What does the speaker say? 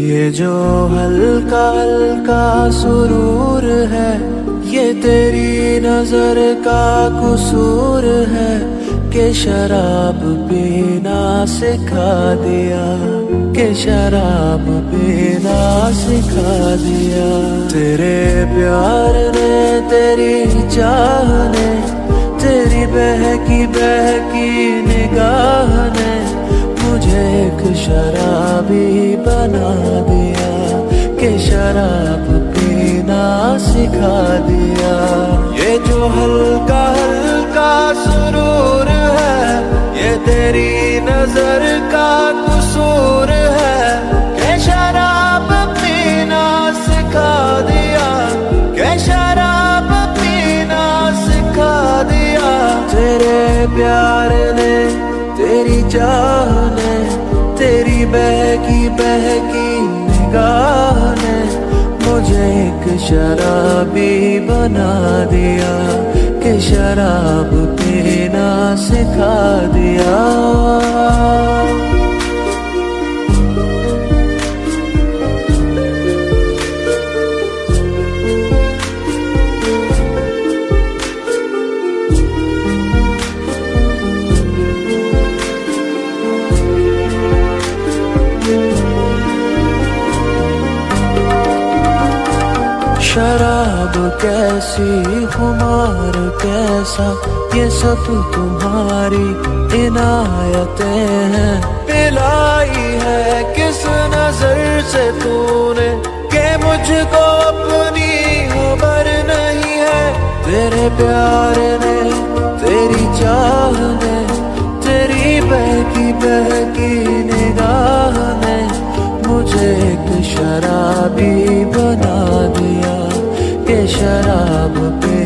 یہ جو ہلکا ہلکا سرور ہے، یہ تیری نظر کا قصور ہے کہ شراب پینا سکھا دیا، کہ شراب پینا سکھا دیا۔ تیرے پیار نے، تیری چاہ نے، تیری بہکی بہکی نگاہ نے مجھے ایک شرابی بنا دیا کہ شراب پینا سکھا دیا۔ یہ جو ہلکا ہلکا سرور ہے، یہ تیری نظر کا قصور ہے۔ کہ شراب پینا سکھا دیا، کہ شراب پینا سکھا دیا۔ تیرے پیار نے تیری چاہ نے تیری بہکی بہکی نگاہ نے مجھے ایک شرابی بنا دیا کہ شراب پینا سکھا دیا۔ شراب کیسی خمار کیسا یہ سب تمہاری عنایتیں ہیں۔ پلائی ہے کس نظر سے تو نے کہ مجھ کو اپنی خبر نہیں ہے۔ تیرے پیار نے، تیری چاہ نے، تیری بہکی بہکی دیا